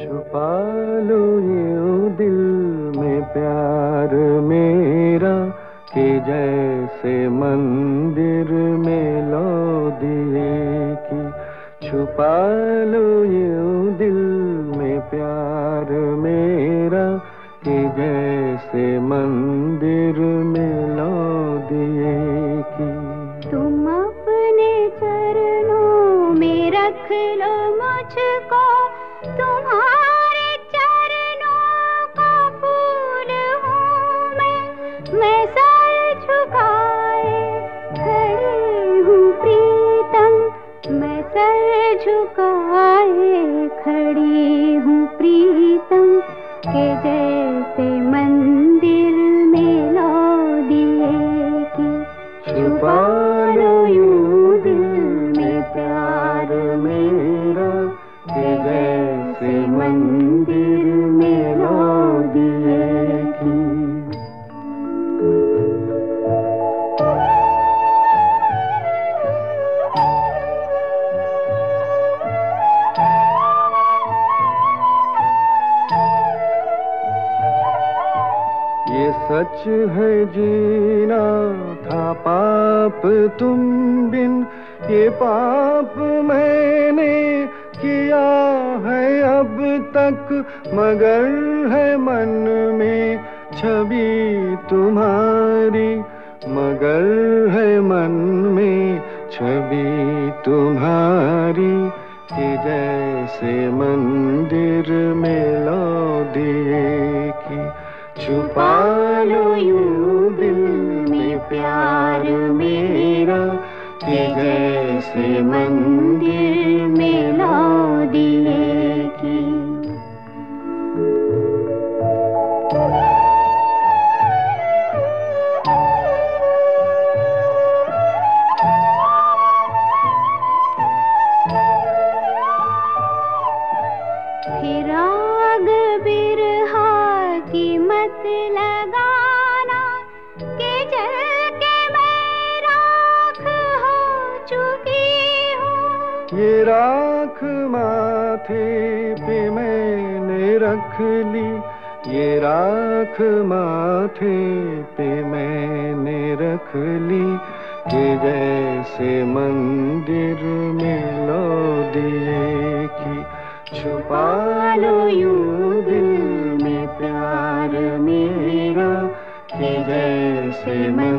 छुपा लो यूँ दिल में प्यार मेरा कि जैसे मंदिर में लो दिए की छुपा लो यूँ दिल में प्यार मेरा कि जैसे मंदिर में लो दिए की तुम अपने चरणों में रख लो मुझको। सर झुकाए खड़ी हूँ प्रीतम। मैं सर झुकाए खड़ी हूँ प्रीतम। के जैसे मंदिर में लो दिए की छुपा लो यूँ दिल में प्यार मेरा। कि जैसे मंदिर ये सच है जीना था पाप तुम बिन। ये पाप मैंने किया है अब तक, मगर है मन में छवि तुम्हारी। मगर है मन में छवि तुम्हारी कि जैसे मंदिर में लो दिए की छुपा यूँ दिल में प्यार मेरा जैसे मंदिर ये राख माथे पे मैंने रख ली। ये राख माथे पे मैंने रख ली। कि जैसे मंदिर में लो दिए की छुपा लो यूँ दिल में प्यार मेरा। कि जैसे मंदिर